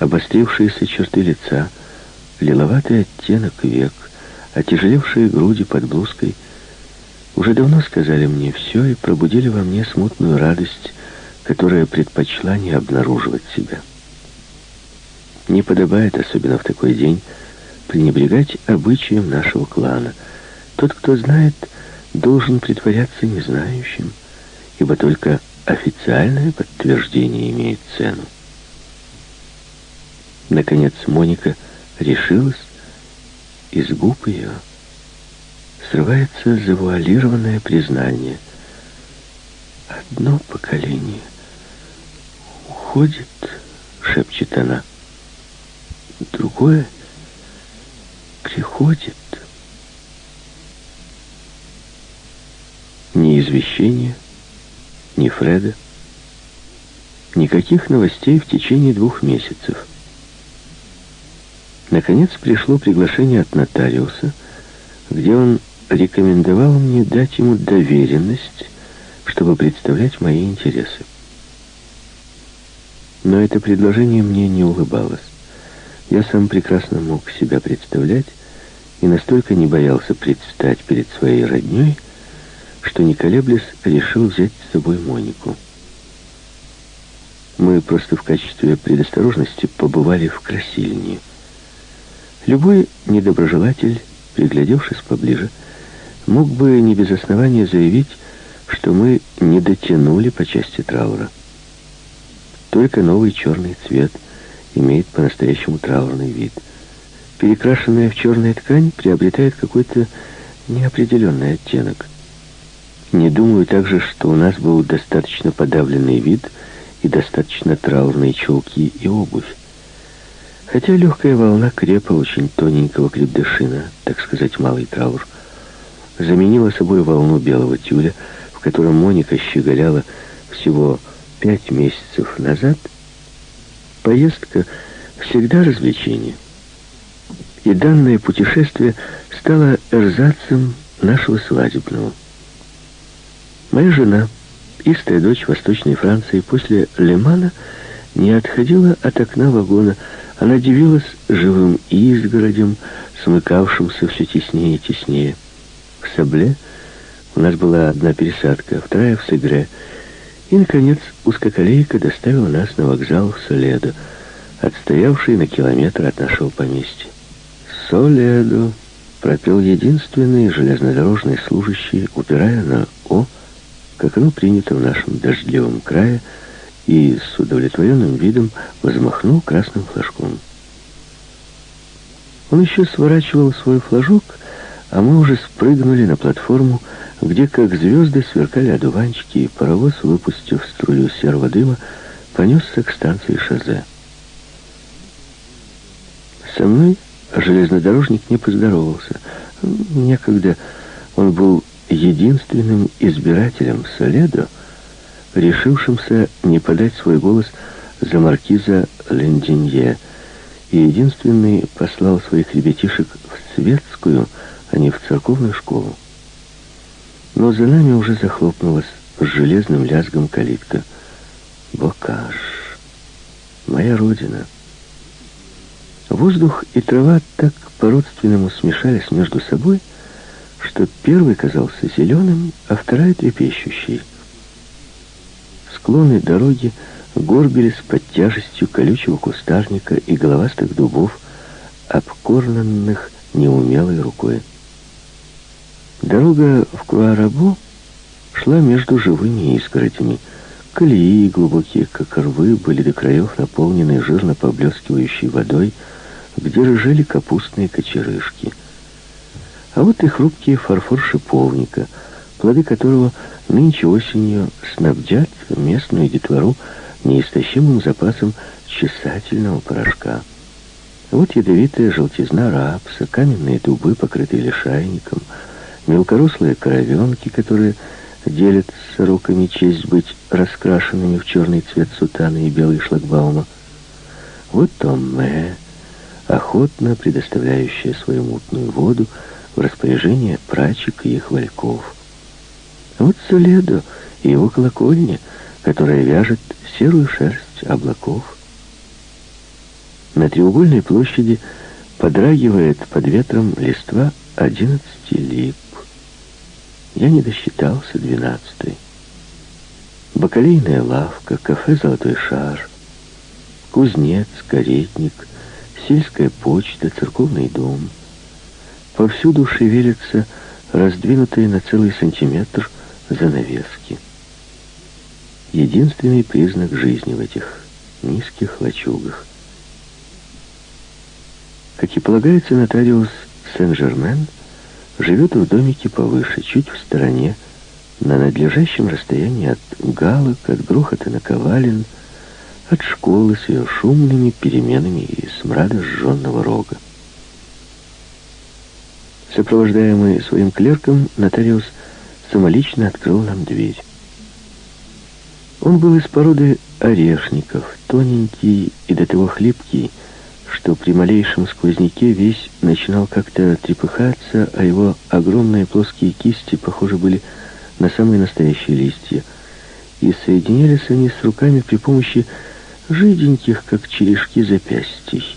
обострившиеся черты лица, лиловатый оттенок век, отяжелевшие груди под блузкой уже давно сказали мне все и пробудили во мне смутную радость, которая предпочла не обнаруживать себя. Не подобает, особенно в такой день, пренебрегать обычаем нашего клана. Тот, кто знает, должен притворяться незнающим, ибо только официальное подтверждение имеет цену. Наконец Моника решилась, из губ ее срывается завуалированное признание. «Одно поколение уходит», — шепчет она, — «другое — приходит. Ни извещения, ни Фреда, никаких новостей в течение двух месяцев. Наконец пришло приглашение от нотариуса, где он рекомендовал мне дать ему доверенность, чтобы представлять мои интересы. Но это предложение мне не улыбалось. Я сам прекрасно мог себя представлять и настолько не боялся предстать перед своей роднёй, что, не колеблясь, решил взять с собой Монику. Мы просто в качестве предосторожности побывали в Красильне. Любой недоброжелатель, приглядевшись поближе, мог бы не без основания заявить, что мы не дотянули по части траура. Только новый черный цвет — имеет по-настоящему траурный вид. Перекрашенная в черную ткань приобретает какой-то неопределенный оттенок. Не думаю также, что у нас был достаточно подавленный вид и достаточно траурные чулки и обувь. Хотя легкая волна крепа очень тоненького крепдышина, так сказать, малый траур, заменила собой волну белого тюля, в котором Моника щеголяла всего пять месяцев назад — Поездка всегда развлечение. И данное путешествие стало эрзацем нашего свадебного. Моя жена, истая дочь Восточной Франции, после Лемана не отходила от окна вагона. Она дивилась живым изгородем, смыкавшимся все теснее и теснее. В Сабле у нас была одна пересадка, вторая в Сегре — и, наконец, узкоколейка доставила нас на вокзал в Соледо, отстоявший на километр от нашего поместья. «Соледо!» — пропел единственный железнодорожный служащий, упирая на «О», как оно принято в нашем дождливом крае, и с удовлетворенным видом взмахнул красным флажком. Он еще сворачивал свой флажок, а мы уже спрыгнули на платформу, где, как звезды, сверкали одуванчики, и паровоз, выпустив струю серого дыма, понесся к станции Шазе. Со мной железнодорожник не поздоровался. Некогда он был единственным избирателем Соледо, решившимся не подать свой голос за маркиза Лендинье, и единственный послал своих ребятишек в светскую, а не в церковную школу. Но за нами уже захлопнулась с железным лязгом калитка. Бокаш. Моя родина. Воздух и трава так по-родственному смешались между собой, что первый казался зеленым, а вторая трепещущей. Склоны дороги горбились под тяжестью колючего кустарника и головастых дубов, обкорнанных неумелой рукой. Дорога в Куарабу шла между живыми изгородями. Колеи глубокие, как рвы, были до краев наполнены жирно поблескивающей водой, где рыжели капустные кочерышки. А вот и хрупкие фарфор шиповника, плоды которого нынче осенью снабдят местную детвору неистощимым запасом чесательного порошка. Вот ядовитая желтизна рапса, каменные дубы, покрытые лишайником — мелкорослые коровенки, которые делят с сороками честь быть раскрашенными в черный цвет сутаны и белый шлагбаума. Вот Томме, охотно предоставляющая свою мутную воду в распоряжение прачек и их вальков. Вот Соледо и его колокольня, которая вяжет серую шерсть облаков. На треугольной площади подрагивает под ветром листва одиннадцати лип. Я не досчитался двенадцатой. Бакалейная лавка, кафе «Золотой шар», кузнец, каретник, сельская почта, церковный дом. Повсюду шевелятся раздвинутые на целый сантиметр занавески. Единственный признак жизни в этих низких лачугах. Как и полагается, нотариус Сен-Жермен живет в домике повыше, чуть в стороне, на надлежащем расстоянии от галок, от грохота наковален, от школы с ее шумными переменами и смрада сжженного рога. Сопровождаемый своим клерком, нотариус самолично открыл нам дверь. Он был из породы орешников, тоненький и до того хлипкий, что при малейшем сквозняке весь начинал как-то трепыхаться, а его огромные плоские кисти, похоже, были на самые настоящие листья, и соединялись они с руками при помощи жиденьких, как черешки, запястий.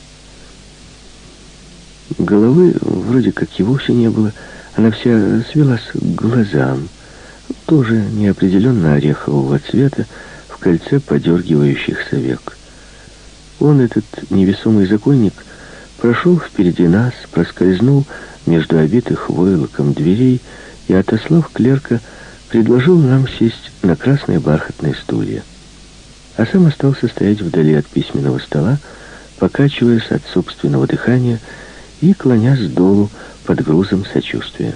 Головы вроде как и вовсе не было, она вся свелась к глазам, тоже неопределенно орехового цвета, в кольце подергивающихся век. Он, этот невесомый законник, прошел впереди нас, проскользнул между обитых войлоком дверей и, отослав клерка, предложил нам сесть на красные бархатные стулья. А сам остался стоять вдали от письменного стола, покачиваясь от собственного дыхания и клонясь долу под грузом сочувствия.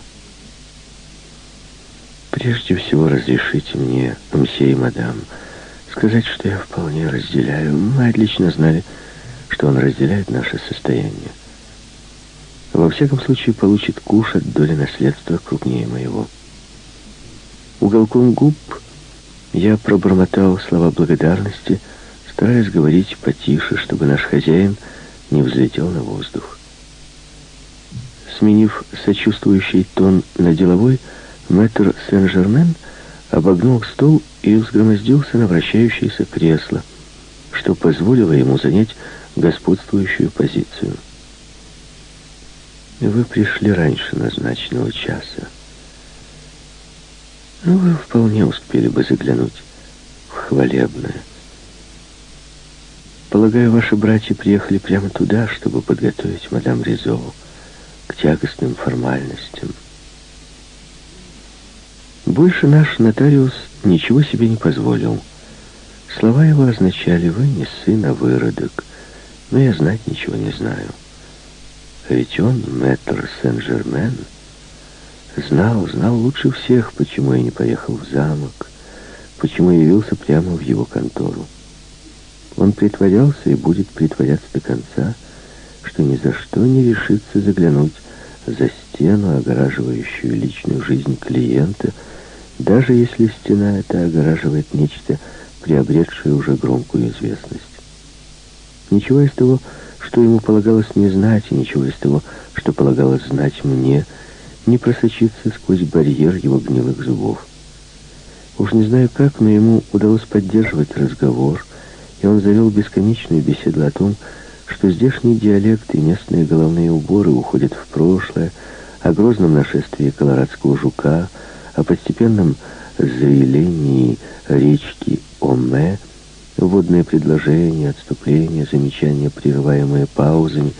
«Прежде всего разрешите мне, мсье и мадам, сказать, что я вполне разделяю. Мы отлично знали, что он разделяет наше состояние. Во всяком случае, получит куш от доли наследства крупнее моего». Уголком губ я пробормотал слова благодарности, стараясь говорить потише, чтобы наш хозяин не взлетел на воздух. Сменив сочувствующий тон на деловой, мэтр Сен-Жермен обогнул стол и взгромоздился на вращающееся кресло, что позволило ему занять господствующую позицию. «Вы пришли раньше назначенного часа», ну, вы вполне успели бы заглянуть в хвалебное. Полагаю, ваши братья приехали прямо туда, чтобы подготовить мадам Ризову к тягостным формальностям. Больше наш нотариус ничего себе не позволил. Слова его означали «Вы не сын, а выродок», но я знать ничего не знаю. А ведь он, мэтр Сен-Жермен, Знал, знал лучше всех, почему я не поехал в замок, почему явился прямо в его контору. Он притворялся и будет притворяться до конца, что ни за что не решится заглянуть за стену, огораживающую личную жизнь клиента, даже если стена эта огораживает нечто, приобретшее уже громкую известность. Ничего из того, что ему полагалось не знать, и ничего из того, что полагалось знать мне – не просочиться сквозь барьер его гнилых зубов. Уж не знаю как, но ему удалось поддерживать разговор, и он завел бесконечную беседу о том, что здешний диалект и местные головные уборы уходят в прошлое, о грозном нашествии колорадского жука, о постепенном заилении речки Оме, водные предложения, отступления, замечания, прерываемые паузами,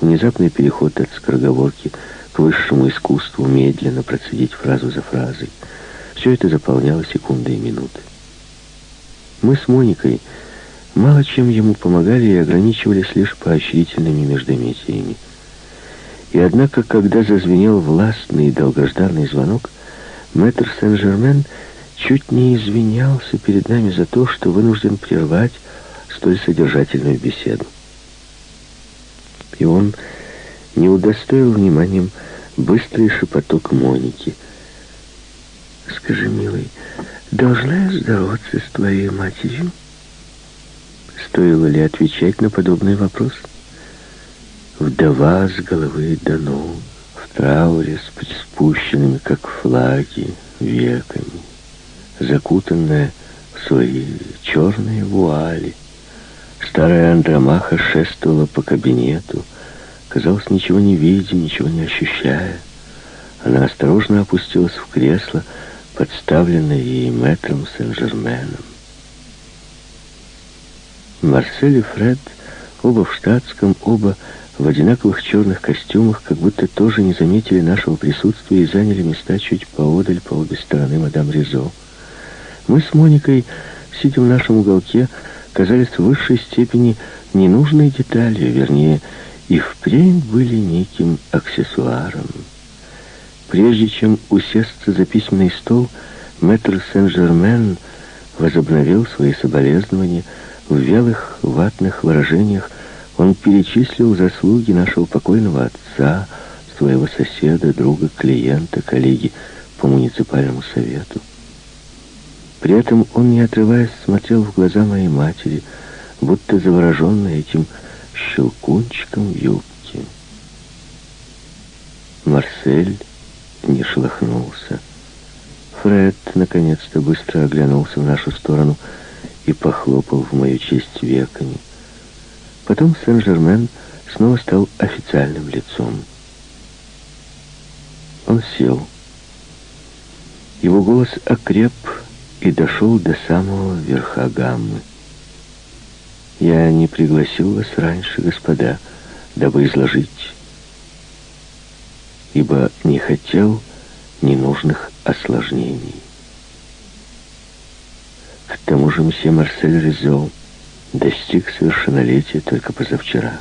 внезапный переход от скороговорки – к высшему искусству медленно процедить фразу за фразой. Все это заполняло секунды и минуты. Мы с Моникой мало чем ему помогали и ограничивались лишь поощрительными междометиями. И однако, когда зазвенел властный и долгожданный звонок, мэтр Сен-Жермен чуть не извинялся перед нами за то, что вынужден прервать столь содержательную беседу. И он не удостоил вниманием быстрый шепоток Моники. «Скажи, милый, должна я здороваться с твоей матерью?» Стоило ли отвечать на подобный вопрос? Вдова с головы до ног, в трауре с приспущенными, как флаги, веками, закутанная в свои черные вуали, Старая Андромаха шествовала по кабинету, казалось, ничего не видя, ничего не ощущая. Она осторожно опустилась в кресло, подставленное ей мэтром Сен-Жерменом. Марсель и Фред, оба в штатском, оба в одинаковых черных костюмах, как будто тоже не заметили нашего присутствия и заняли места чуть поодаль по обе стороны мадам Ризо. Мы с Моникой, сидя в нашем уголке, казались в высшей степени ненужной деталью, вернее, и впрямь были неким аксессуаром. Прежде чем усесться за письменный стол, мэтр Сен-Жермен возобновил свои соболезнования в вялых ватных выражениях, он перечислил заслуги нашего покойного отца, своего соседа, друга, клиента, коллеги по муниципальному совету. При этом он, не отрываясь, смотрел в глаза моей матери, будто завороженный этим щелкунчиком в юбке. Марсель не шелохнулся. Фред наконец-то быстро оглянулся в нашу сторону и похлопал в мою честь веками. Потом Сен-Жермен снова стал официальным лицом. Он сел. Его голос окреп и дошел до самого верха гаммы. «Я не пригласил вас раньше, господа, дабы изложить, ибо не хотел ненужных осложнений. Тому же мсье Марсель Резо достиг совершеннолетия только позавчера.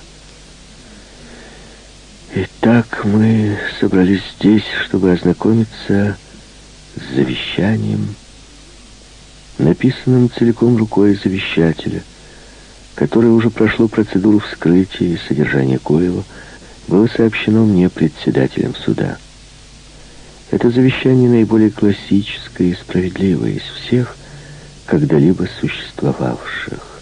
Итак, мы собрались здесь, чтобы ознакомиться с завещанием, написанным целиком рукой завещателя, которое уже прошло процедуру вскрытия и содержание коего было сообщено мне председателем суда. Это завещание наиболее классическое и справедливое из всех, когда-либо существовавших.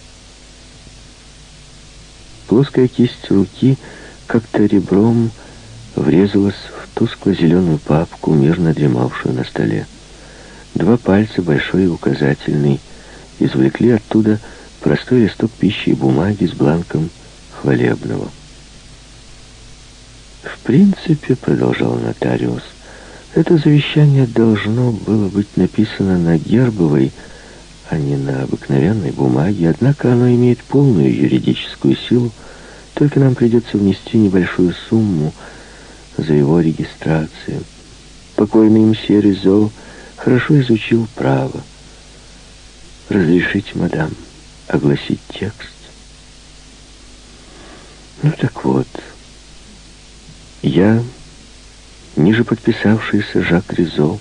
Плоская кисть руки как-то ребром врезалась в тускло-зеленую папку, мирно дремавшую на столе. Два пальца, большой и указательный, извлекли оттуда простой листок пищи и бумаги с бланком хвалебного. «В принципе, — продолжал нотариус, — это завещание должно было быть написано на гербовой, а не на обыкновенной бумаге, однако оно имеет полную юридическую силу, только нам придется внести небольшую сумму за его регистрацию. Покойный мсье Ризо хорошо изучил право. Разрешите, мадам, огласить текст? Ну так вот, я, ниже подписавшийся Жак Ризо,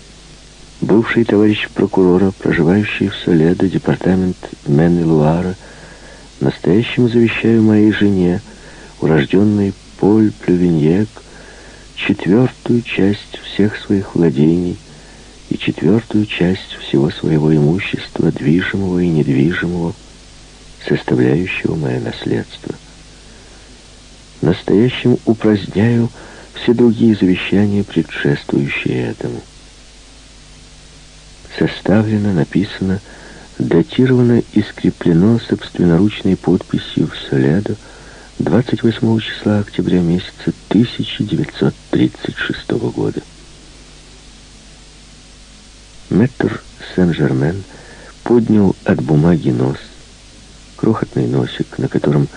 бывший товарищ прокурора, проживающий в Соледо, департамент Мен-и-Луара, настоящим завещаю моей жене, урожденный Поль Плювиньек, четвертую часть всех своих владений и четвертую часть всего своего имущества, движимого и недвижимого, составляющего мое наследство. Настоящим упраздняю все другие завещания, предшествующие этому. Составлено, написано, датировано и скреплено собственноручной подписью в Соледо 28 числа октября месяца 1936 года. Мэтр Сен-Жермен поднял от бумаги нос, крохотный носик, на котором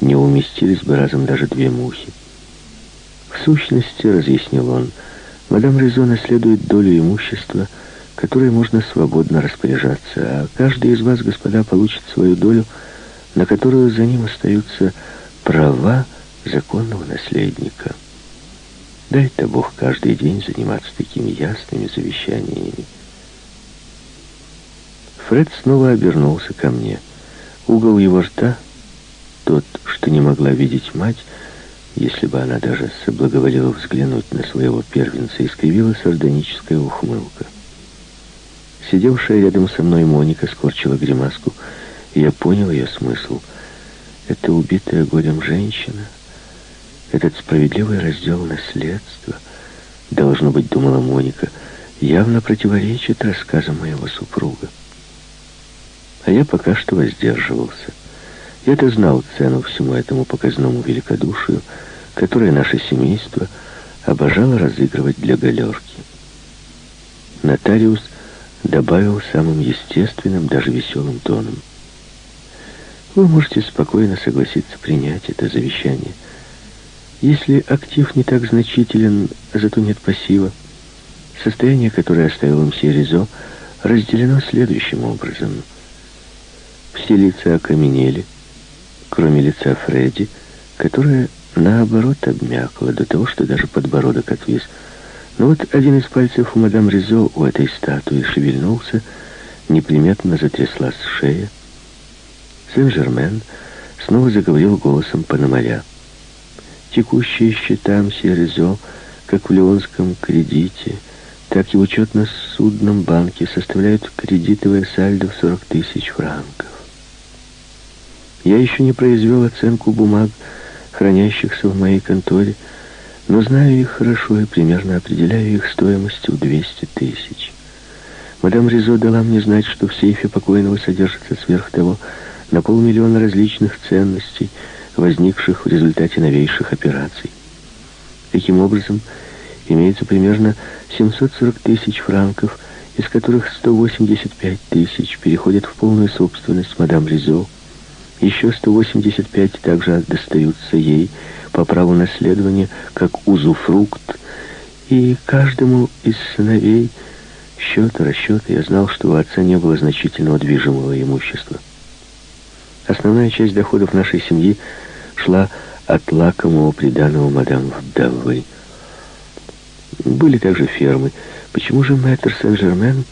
не уместились бы разом даже две мухи. В сущности, разъяснил он, мадам Резо наследует долю имущества, которой можно свободно распоряжаться, а каждый из вас, господа, получит свою долю, на которую за ним остаются права законного наследника. Дай-то Бог каждый день заниматься такими ясными завещаниями. Фред снова обернулся ко мне. Угол его рта, тот, что не могла видеть мать, если бы она даже соблаговолила взглянуть на своего первенца, искривила сардоническая ухмылка. Сидевшая рядом со мной Моника скорчила гримаску, и я понял ее смысл — эта убитая горем женщина, этот справедливый раздел наследства, должно быть, думала Моника, явно противоречит рассказам моего супруга. А я пока что воздерживался. Я-то знал цену всему этому показному великодушию, которое наше семейство обожало разыгрывать для галерки. Нотариус добавил самым естественным, даже веселым тоном. Вы можете спокойно согласиться принять это завещание. Если актив не так значителен, зато нет пассива, состояние, которое оставил мсье Ризо, разделено следующим образом. Все лица окаменели, кроме лица Фредди, которое, наоборот, обмякло до того, что даже подбородок отвис. Но вот один из пальцев у мадам Ризо у этой статуи шевельнулся, неприметно затряслась шея. Сен-Жермен снова заговорил голосом Пономаря. Текущие счета мсье Ризо, как в Леонском кредите, так и в учетно-судном банке, составляют кредитовое сальдо в 40 тысяч франков. Я еще не произвел оценку бумаг, хранящихся в моей конторе, но знаю их хорошо и примерно определяю их стоимостью в 200 тысяч. Мадам Ризо дала мне знать, что в сейфе покойного содержится сверх того на полмиллиона различных ценностей, возникших в результате новейших операций. Таким образом, имеется примерно 740 тысяч франков, из которых 185 тысяч переходят в полную собственность мадам Ризо, еще 185 также достаются ей по праву наследования, как узуфрукт, и каждому из сыновей счета, расчета я знал, что у отца не было значительного движимого имущества. Основная часть доходов нашей семьи шла от лакомого приданого мадам вдовы. Были также фермы. Почему же мэтр Сен-Жермен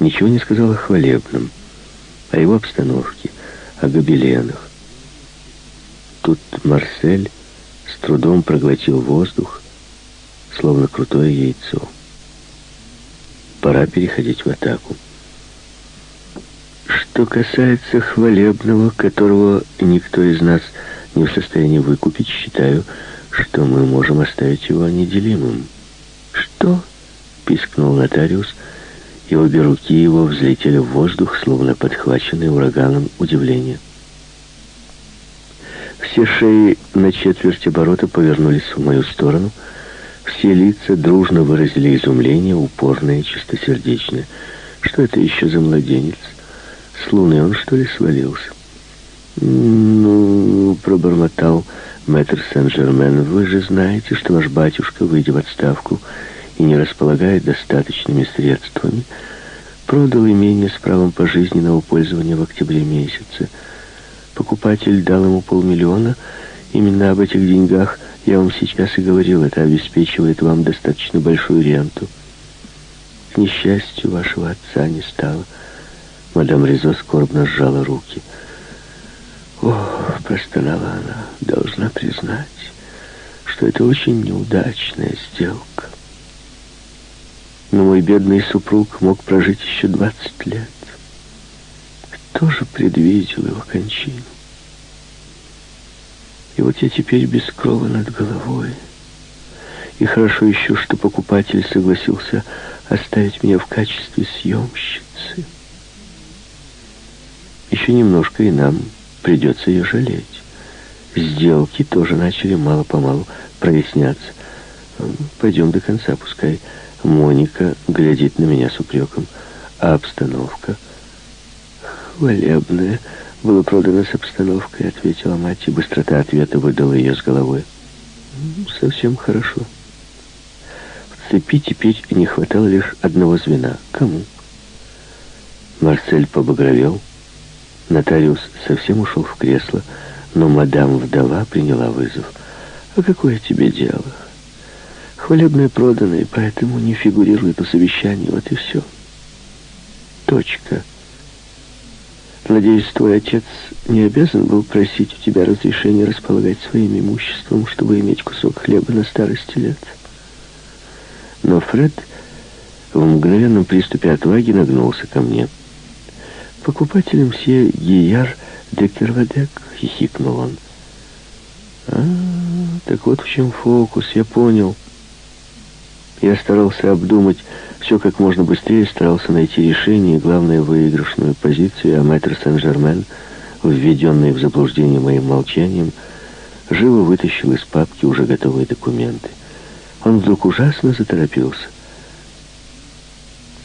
ничего не сказал о хвалебном, о его обстановке, о гобеленах. Тут Марсель с трудом проглотил воздух, словно крутое яйцо. Пора переходить в атаку. Что касается хвалебного, которого никто из нас не в состоянии выкупить, считаю, что мы можем оставить его неделимым. «Что?» — пискнул нотариус, и обе руки его взлетели в воздух, словно подхваченные ураганом удивления. Все шеи на четверть оборота повернулись в мою сторону, все лица дружно выразили изумление, упорное и чистосердечное. Что это еще за младенец? С луны он, что ли, свалился? «Ну, — пробормотал мэтр Сен-Жермен, — вы же знаете, что ваш батюшка, выйдя в отставку, — и не располагает достаточными средствами, продал имение с правом пожизненного пользования в октябре месяце. Покупатель дал ему полмиллиона. Именно об этих деньгах я вам сейчас и говорил. Это обеспечивает вам достаточно большую ренту. К несчастью, вашего отца не стало. Мадам Ризо скорбно сжала руки. «О, — простонала она, — должна признать, что это очень неудачная сделка. Но мой бедный супруг мог прожить еще двадцать лет. Кто же предвидел его кончину? И вот я теперь без крова над головой. И хорошо еще, что покупатель согласился оставить меня в качестве съемщицы. Еще немножко, и нам придется ее жалеть. Сделки тоже начали мало-помалу проясняться. Пойдем до конца, пускай Моника глядит на меня с упреком. А обстановка? Хвалебная. Было продано с обстановкой, ответила мать, и быстрота ответа выдала ее с головой. Совсем хорошо. В цепи теперь не хватало лишь одного звена. Кому? Марсель побагровел. Нотариус совсем ушел в кресло, но мадам-вдова приняла вызов. «А какое тебе дело?» Хвалебное продано, поэтому не фигурирует на совещании. Вот и все. Точка. Надеюсь, твой отец не обязан был просить у тебя разрешения располагать своим имуществом, чтобы иметь кусок хлеба на старости лет. Но Фред в мгновенном приступе отваги нагнулся ко мне. «Покупателем сие Гияр де Кервадек», — хихикнул он. «А, так вот в чем фокус, я понял». Я старался обдумать все как можно быстрее, старался найти решение, главное, выигрышную позицию, а мэтр Сен-Жермен введенный в заблуждение моим молчанием, живо вытащил из папки уже готовые документы. Он вдруг ужасно заторопился.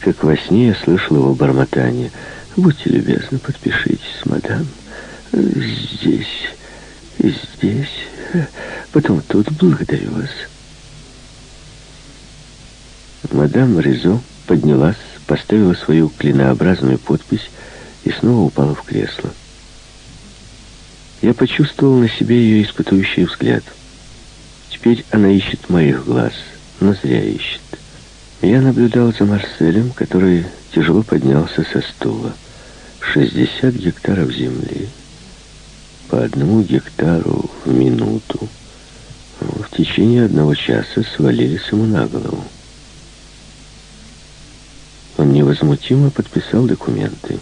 Как во сне я слышал его бормотание. «Будьте любезны, подпишитесь, мадам. Здесь здесь. Потом тут. Благодарю вас». Мадам Ризо поднялась, поставила свою клинообразную подпись и снова упала в кресло. Я почувствовал на себе ее испытующий взгляд. Теперь она ищет моих глаз, но зря ищет. Я наблюдал за Марселем, который тяжело поднялся со стула. 60 гектаров земли, по одному гектару в минуту, в течение одного часа свалились ему на голову. Он невозмутимо подписал документы.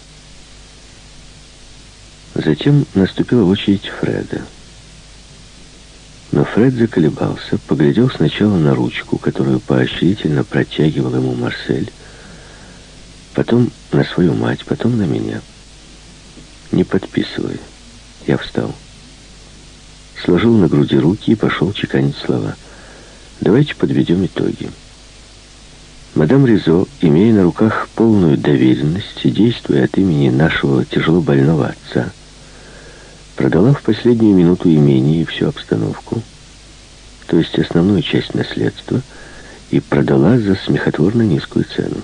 Затем наступила очередь Фреда. Но Фред заколебался, поглядел сначала на ручку, которую поощрительно протягивал ему Марсель, потом на свою мать, потом на меня. «Не подписывай». Я встал. Сложил на груди руки и пошел чеканить слова. «Давайте подведем итоги». Мадам Ризо, имея на руках полную доверенность, действуя от имени нашего тяжело больного отца, продала в последнюю минуту имение и всю обстановку, то есть основную часть наследства, и продала за смехотворно низкую цену.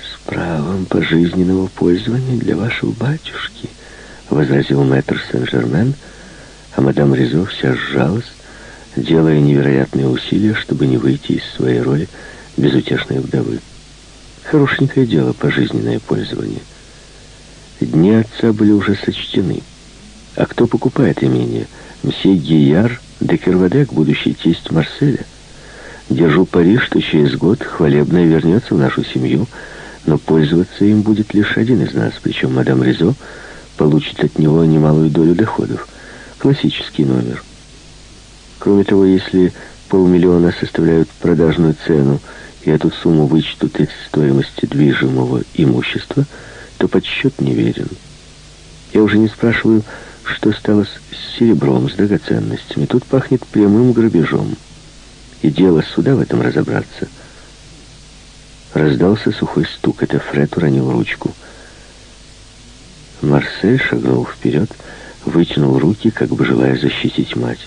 «С правом пожизненного пользования для вашего батюшки», — возразил мэтр Сен-Жермен, а мадам Ризо вся сжалась, делая невероятные усилия, чтобы не выйти из своей роли безутешной вдовы. Хорошенькое дело пожизненное пользование. Дни отца были уже сочтены. А кто покупает имение? Мсье Гияр де Кервадек, будущий тесть Марселя. Держу пари, что через год хвалебное вернется в нашу семью, но пользоваться им будет лишь один из нас, причем мадам Ризо получит от него немалую долю доходов. Классический номер. Кроме того, если полмиллиона составляют продажную цену, и эту сумму вычтут из стоимости движимого имущества, то подсчет неверен. Я уже не спрашиваю, что стало с серебром, с драгоценностями. Тут пахнет прямым грабежом. И дело суда в этом разобраться. Раздался сухой стук. Это Фред уронил ручку. Марсель шагнул вперед, вытянул руки, как бы желая защитить мать.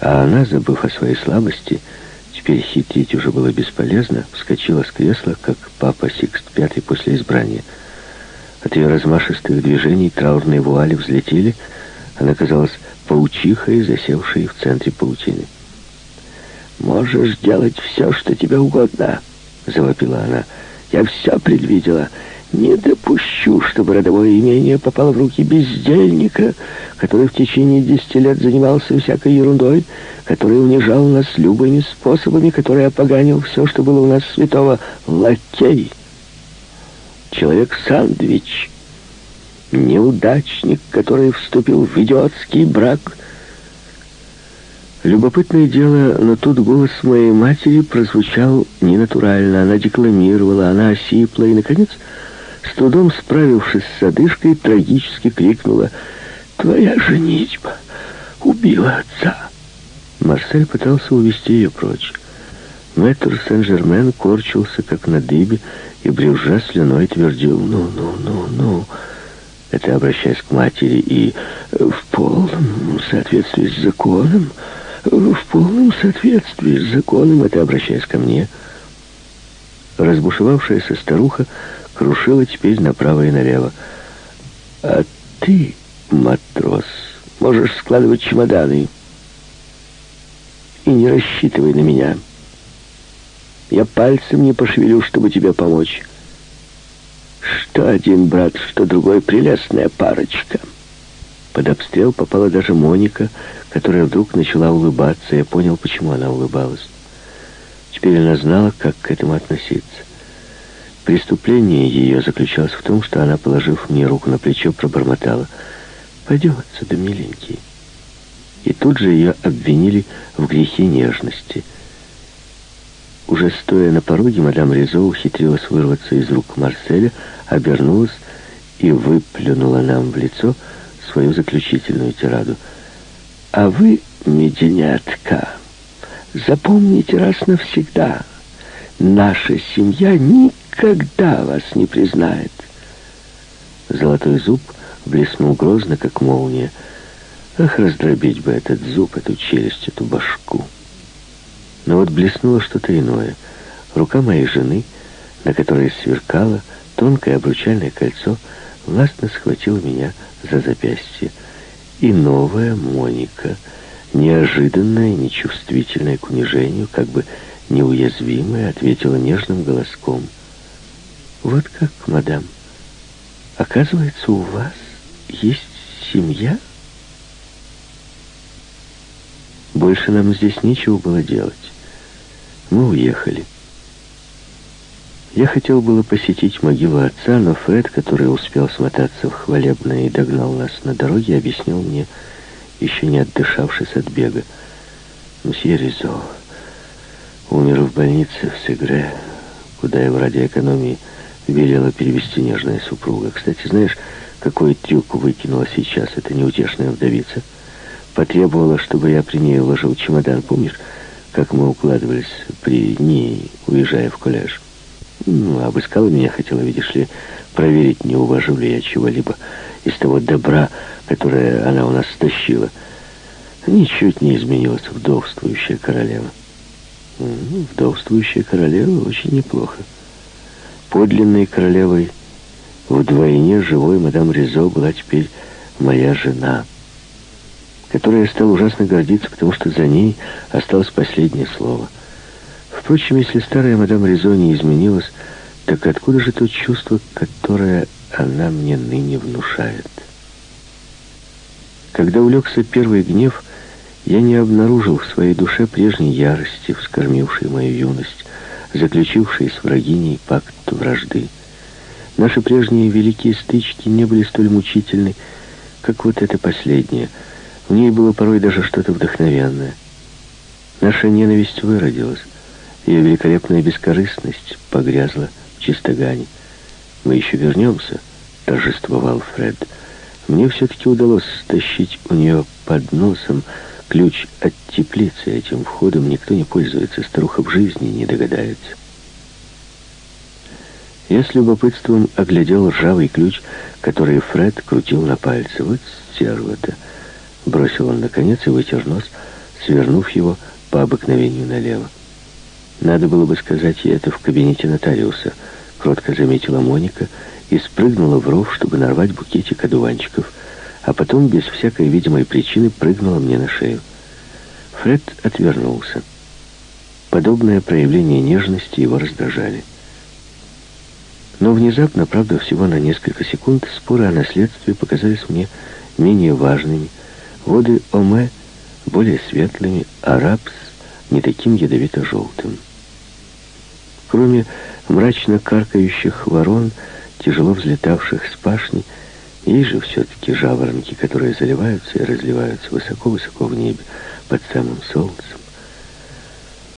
А она, забыв о своей слабости, теперь хитрить уже было бесполезно, вскочила с кресла, как папа Сикст Пятый после избрания — от ее размашистых движений траурные вуали взлетели. Она казалась паучихой, засевшей в центре паутины. «Можешь делать все, что тебе угодно», — завопила она. «Я все предвидела. Не допущу, чтобы родовое имение попало в руки бездельника, который в течение десяти лет занимался всякой ерундой, который унижал нас любыми способами, который опоганил все, что было у нас святого. Лакей!» человек-сандвич, неудачник, который вступил в идиотский брак. Любопытное дело, но тут голос моей матери прозвучал ненатурально. Она декламировала, она осипла и, наконец, с трудом справившись с одышкой, трагически крикнула «Твоя женитьба убила отца!» Марсель пытался увести ее прочь. Мэтр Сен-Жермен корчился, как на дыбе, и, брюзжа слюной, твердил «Ну, ну, ну, ну». Это обращаясь к матери и в полном соответствии с законом, в полном соответствии с законом, это обращаясь ко мне. Разбушевавшаяся старуха крушила теперь направо и налево. «А ты, матрос, можешь складывать чемоданы и не рассчитывай на меня». Я пальцем не пошевелю, чтобы тебе помочь. Что один брат, что другой прелестная парочка. Под обстрел попала даже Моника, которая вдруг начала улыбаться. Я понял, почему она улыбалась. Теперь она знала, как к этому относиться. Преступление ее заключалось в том, что она, положив мне руку на плечо, пробормотала. «Пойдем отсюда, миленький». И тут же ее обвинили в грехе нежности – уже стоя на пороге, мадам Ризо ухитрилась вырваться из рук Марселя, обернулась и выплюнула нам в лицо свою заключительную тираду. «А вы, меденятка, запомните раз навсегда, наша семья никогда вас не признает». Золотой зуб блеснул грозно, как молния. Ах, раздробить бы этот зуб, эту челюсть, эту башку. Но вот блеснуло что-то иное. Рука моей жены, на которой сверкало тонкое обручальное кольцо, властно схватила меня за запястье. И новая Моника, неожиданная, нечувствительная к унижению, как бы неуязвимая, ответила нежным голоском. «Вот как, мадам, оказывается, у вас есть семья?» Больше нам здесь нечего было делать. Мы уехали. Я хотел было посетить могилу отца, но Фред, который успел смотаться в хвалебное и догнал нас на дороге, объяснил мне, еще не отдышавшись от бега. Мсье Ризо умер в больнице в Сегре, куда его ради экономии велела перевести нежная супруга. Кстати, знаешь, какой трюк выкинула сейчас эта неутешная вдовица? Потребовала, чтобы я при ней уложил чемодан, помнишь, как мы укладывались при ней, уезжая в колледж? Ну, обыскала меня, хотела, видишь ли, проверить, не уважу ли я чего-либо из того добра, которое она у нас стащила. Ничуть не изменилась вдовствующая королева. Ну, вдовствующая королева очень неплохо. Подлинной королевой. Вдвойне живой мадам Ризо была теперь моя жена, которая стала ужасно гордиться, потому что за ней осталось последнее слово — Впрочем, если старая мадам Ризо не изменилась, так откуда же то чувство, которое она мне ныне внушает? Когда улегся первый гнев, я не обнаружил в своей душе прежней ярости, вскормившей мою юность, заключившей с врагиней пакт вражды. Наши прежние великие стычки не были столь мучительны, как вот эта последняя. В ней было порой даже что-то вдохновенное. Наша ненависть выродилась. Ее великолепная бескорыстность погрязла в чистогане. «Мы еще вернемся», — торжествовал Фред. «Мне все-таки удалось стащить у нее под носом ключ от теплицы. Этим входом никто не пользуется, старуха в жизни не догадается». Я с любопытством оглядел ржавый ключ, который Фред крутил на пальце. «Вот стерва-то!» — бросил он наконец и вытер нос, свернув его по обыкновению налево. Надо было бы сказать ей это в кабинете нотариуса, кротко заметила Моника и спрыгнула в ров, чтобы нарвать букетик одуванчиков, а потом без всякой видимой причины прыгнула мне на шею. Фред отвернулся. Подобное проявление нежности его раздражали. Но внезапно, правда, всего на несколько секунд, споры о наследстве показались мне менее важными, воды Оме более светлыми, а рапс не таким ядовито-желтым. Кроме мрачно каркающих ворон, тяжело взлетавших с пашни, есть же все-таки жаворонки, которые заливаются и разливаются высоко-высоко в небе под самым солнцем.